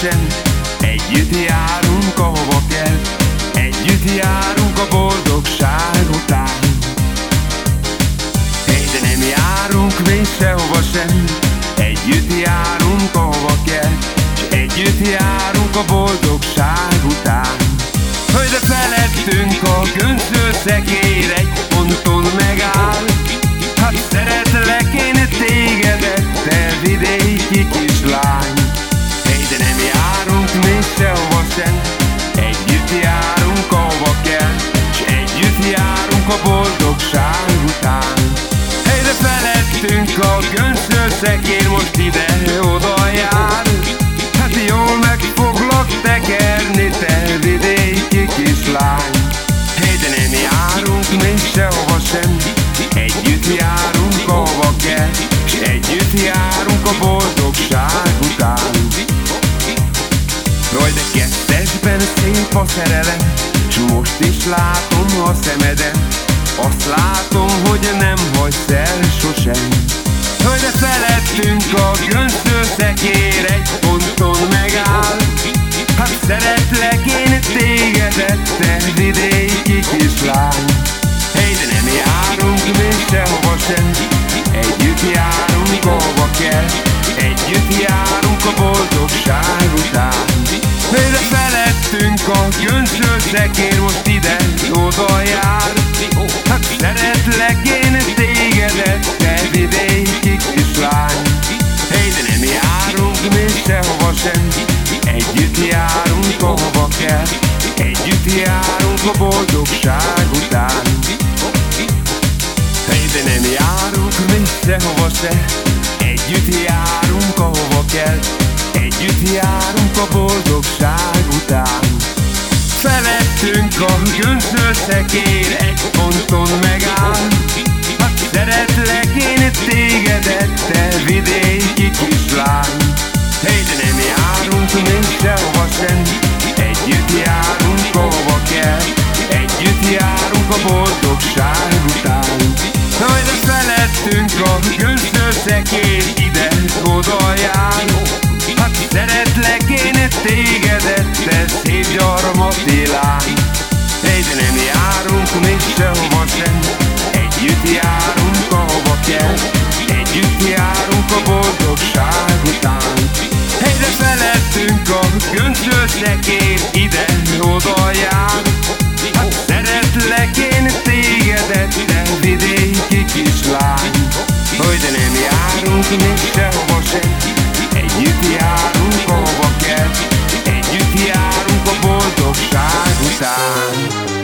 sem Együtt járunk, ahova kell. Együtt járunk a boldogság után. Hey, nem járunk még sehova sem. Együtt járunk, ahova kell. S együtt járunk a boldogság után. Hogy de felettünk a göncső szekér Egy ponton megáll. Hát szeretlek én tégedet, te vidéki kislány együtt járunk a boldogság után. Jaj, de kettesben szép a szerelem S most is látom a szemeden Azt látom, hogy nem hagysz el sosem. Hogy de felettünk a göncző szekér Egy ponton megáll. Hát szeretlek én tégedet, te vidéki kislány felettünk a göncső szekér Most ide, oda jár. Hát szeretlek én tégedet, te vidéki kislány. Hey, de nem járunk még sehova sem Együtt járunk, ahova kell. Együtt járunk a boldogság után. Hey, de nem járunk még sehova se Együtt járunk, ahova kell. Együtt járunk a után Felettünk a göncső szekér Egy ponton megáll. Szeretlek én tégedet, te vidéki kislány Hey, de nem járunk még sehova sem Együtt járunk, ahova kell. Együtt járunk a boldogság után. Majd a felettünk a göncső szekér Ide-oda Sőtlek én ide-oda jár. Hát Szeretlek én tégedet, te vidéki kislány. Hogy de nem járunk még sehova se Együtt járunk, ahova kell. Együtt járunk a boldogság után.